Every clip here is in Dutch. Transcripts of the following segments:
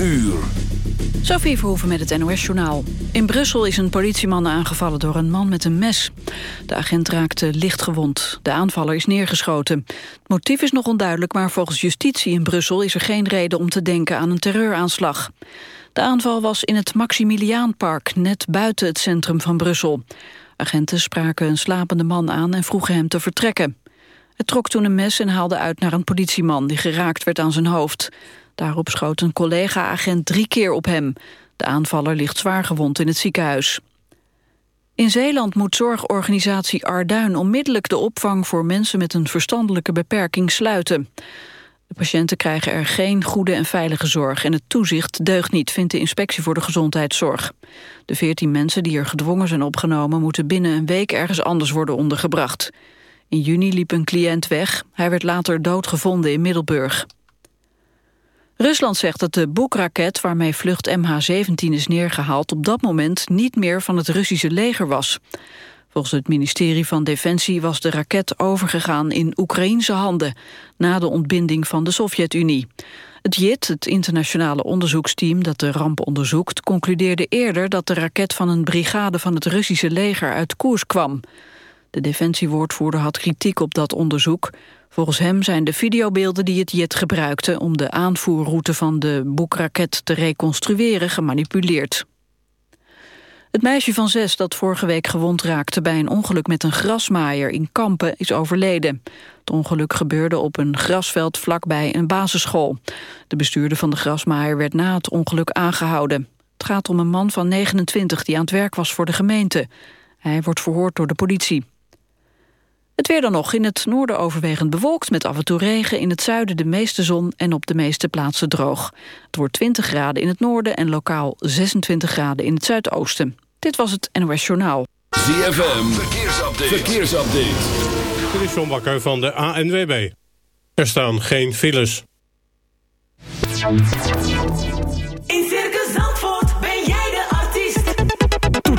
uur. Sophie Verhoeven met het NOS-journaal. In Brussel is een politieman aangevallen door een man met een mes. De agent raakte lichtgewond. De aanvaller is neergeschoten. Het motief is nog onduidelijk, maar volgens justitie in Brussel... is er geen reden om te denken aan een terreuraanslag. De aanval was in het Maximiliaanpark, net buiten het centrum van Brussel. Agenten spraken een slapende man aan en vroegen hem te vertrekken. Het trok toen een mes en haalde uit naar een politieman... die geraakt werd aan zijn hoofd. Daarop schoot een collega-agent drie keer op hem. De aanvaller ligt zwaar gewond in het ziekenhuis. In Zeeland moet zorgorganisatie Arduin onmiddellijk de opvang voor mensen met een verstandelijke beperking sluiten. De patiënten krijgen er geen goede en veilige zorg en het toezicht deugt niet, vindt de Inspectie voor de Gezondheidszorg. De veertien mensen die er gedwongen zijn opgenomen moeten binnen een week ergens anders worden ondergebracht. In juni liep een cliënt weg, hij werd later doodgevonden in Middelburg. Rusland zegt dat de boekraket waarmee vlucht MH17 is neergehaald... op dat moment niet meer van het Russische leger was. Volgens het ministerie van Defensie was de raket overgegaan in Oekraïense handen... na de ontbinding van de Sovjet-Unie. Het JIT, het internationale onderzoeksteam dat de ramp onderzoekt... concludeerde eerder dat de raket van een brigade van het Russische leger uit koers kwam. De defensiewoordvoerder had kritiek op dat onderzoek. Volgens hem zijn de videobeelden die het jet gebruikte... om de aanvoerroute van de boekraket te reconstrueren gemanipuleerd. Het meisje van zes dat vorige week gewond raakte bij een ongeluk met een grasmaaier in Kampen is overleden. Het ongeluk gebeurde op een grasveld vlakbij een basisschool. De bestuurder van de grasmaaier werd na het ongeluk aangehouden. Het gaat om een man van 29 die aan het werk was voor de gemeente. Hij wordt verhoord door de politie. Het weer dan nog. In het noorden overwegend bewolkt met af en toe regen. In het zuiden de meeste zon en op de meeste plaatsen droog. Het wordt 20 graden in het noorden en lokaal 26 graden in het zuidoosten. Dit was het NOS Journaal. ZFM, verkeersupdate. verkeersupdate. Dit is John Bakker van de ANWB. Er staan geen files.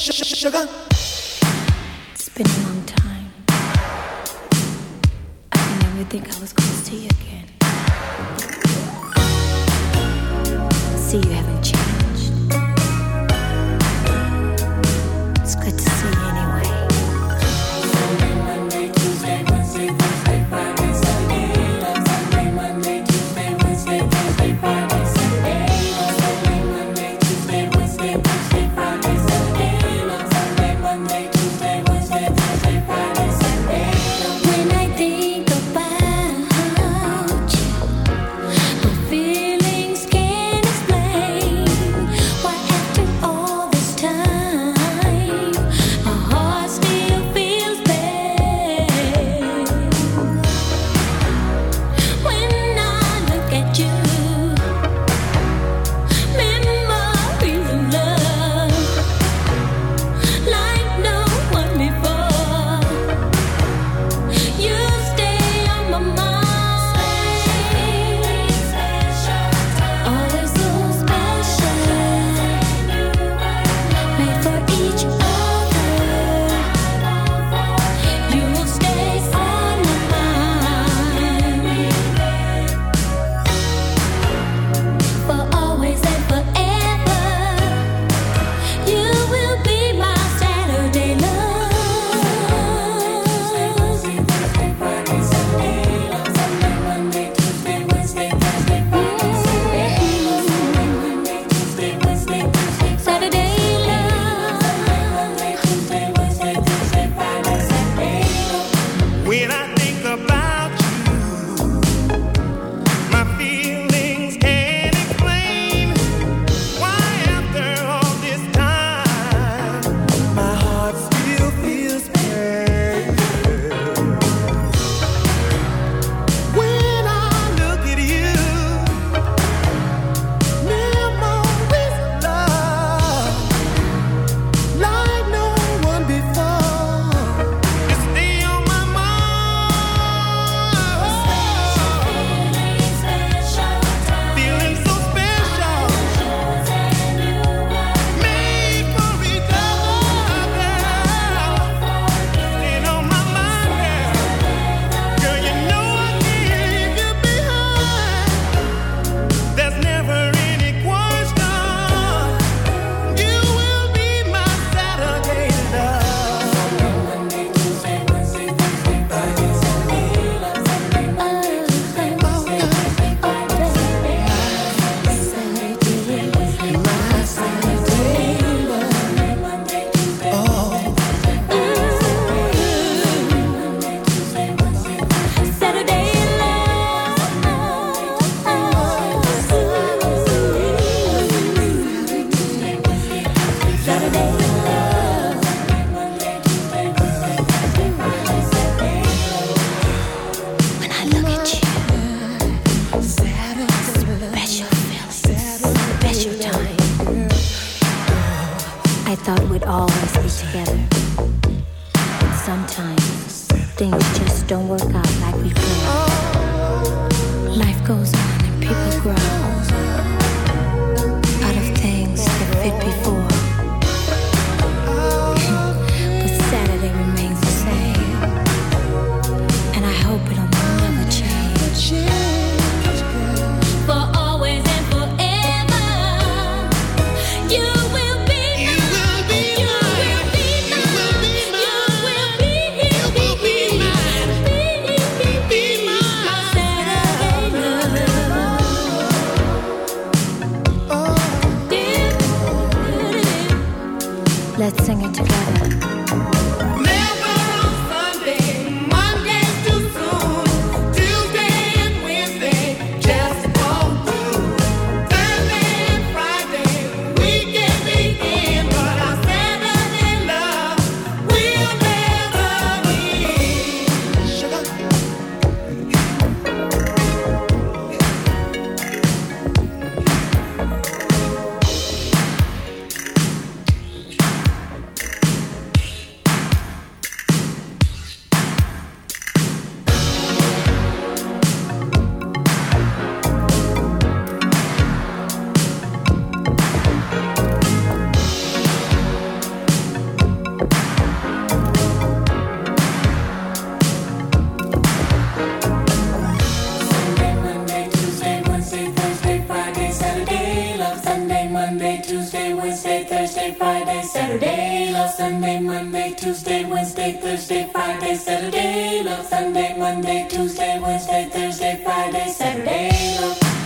sugar, thought we'd always be together. But sometimes things just don't work out like we planned. Life goes on and people grow out of things that fit before. Wednesday, Thursday, Friday, Saturday, love Sunday, Monday, Tuesday, Wednesday, Thursday, Friday, Saturday, love.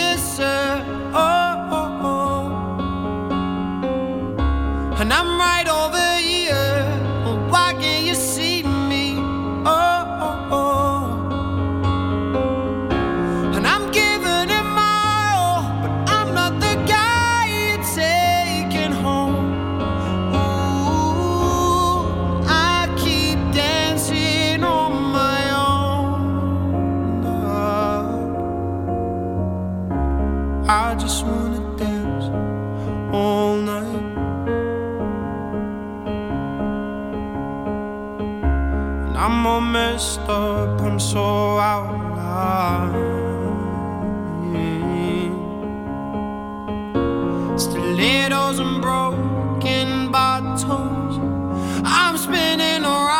I'm right over so out loud. Stilettos and broken bottles. I'm spinning around.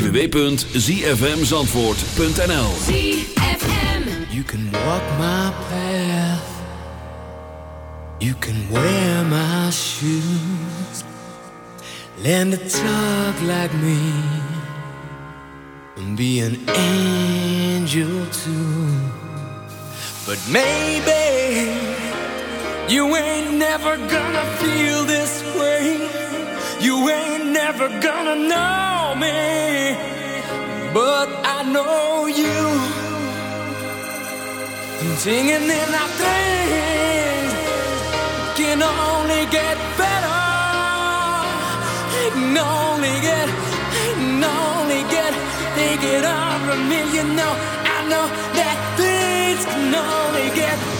www.zfmzandvoort.nl You can walk my path. You can wear my shoes. Learn to talk like me. And be an angel too. But maybe You ain't never gonna feel this way. You ain't never gonna know me, but I know you. Singing in our dreams can only get better. It Can only get, it can only get. Think it over me, you know. I know that things can only get.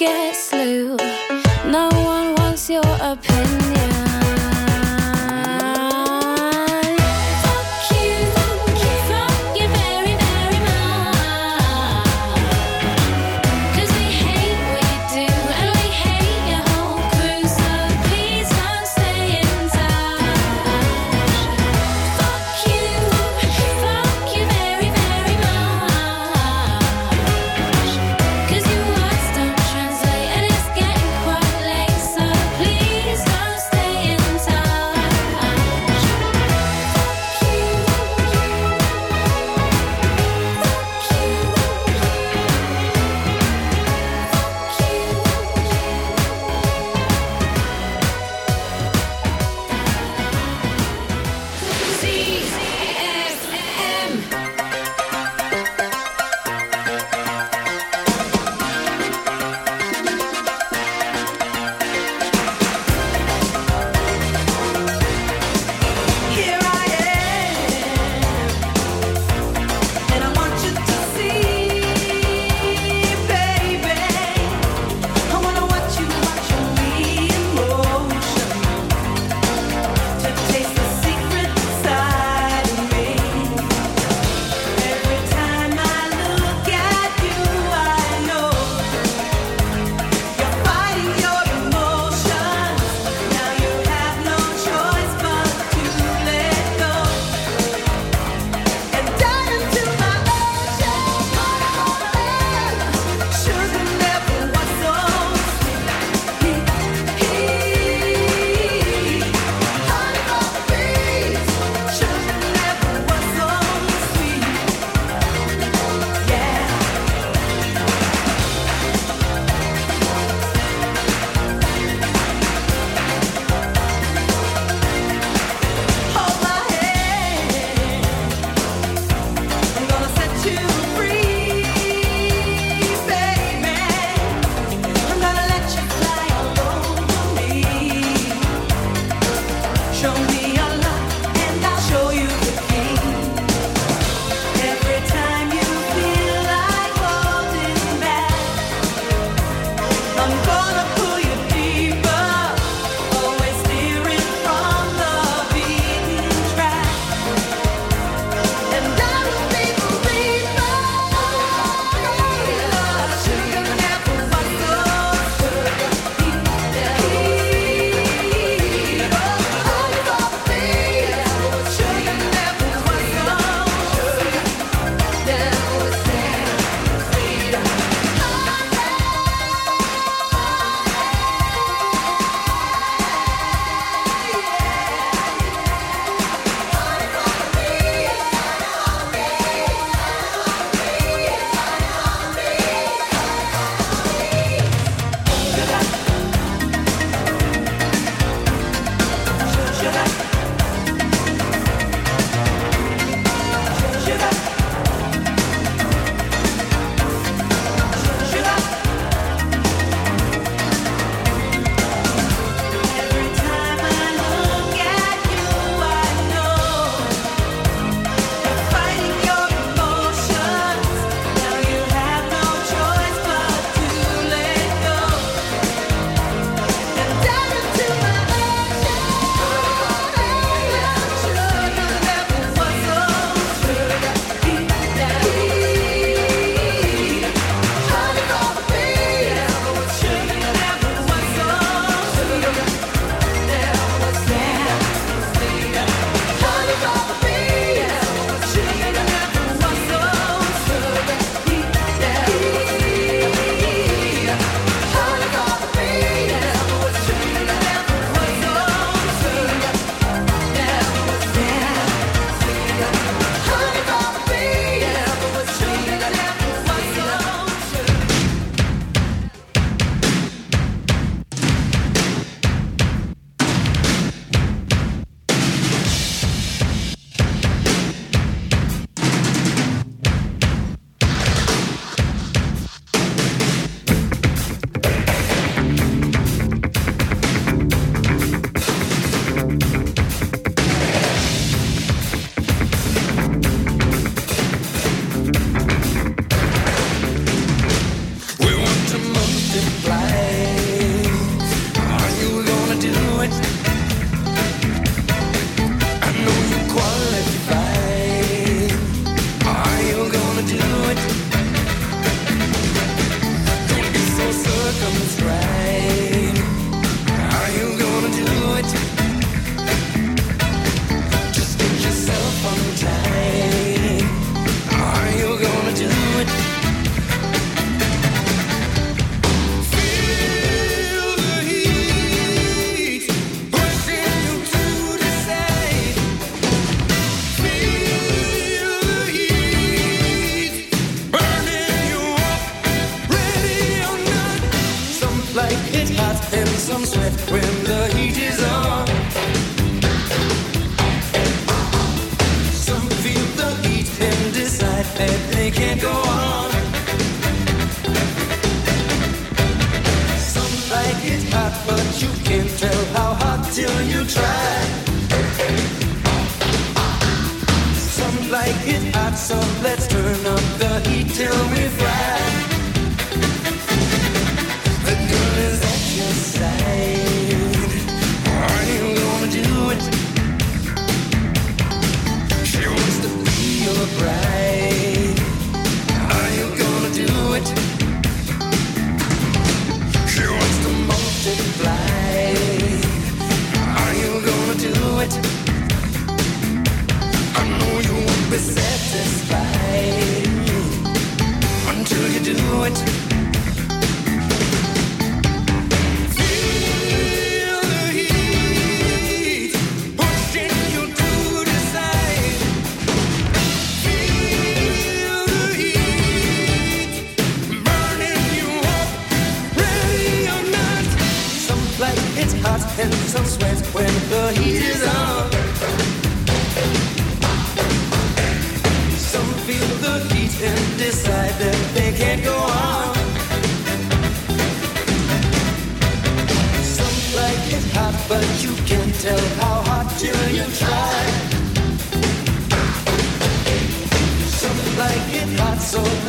guess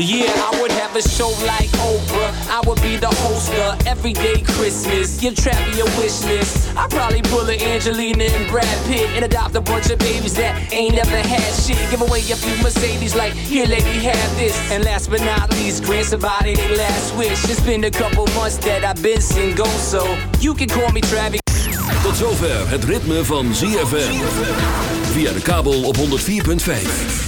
Yeah, I would have a show like Oprah. I would be the host of Everyday Christmas. Give Travi a wish list. I'd probably pull a Angelina and Brad Pitt and adopt a bunch of babies that ain't never had shit. Give away a few Mercedes, like, here, lady, have this. And last but not least, grant somebody their last wish. It's been a couple months that I've been single, so you can call me Travi. Tot zover het ritme van ZFM. Via de kabel op 104.5.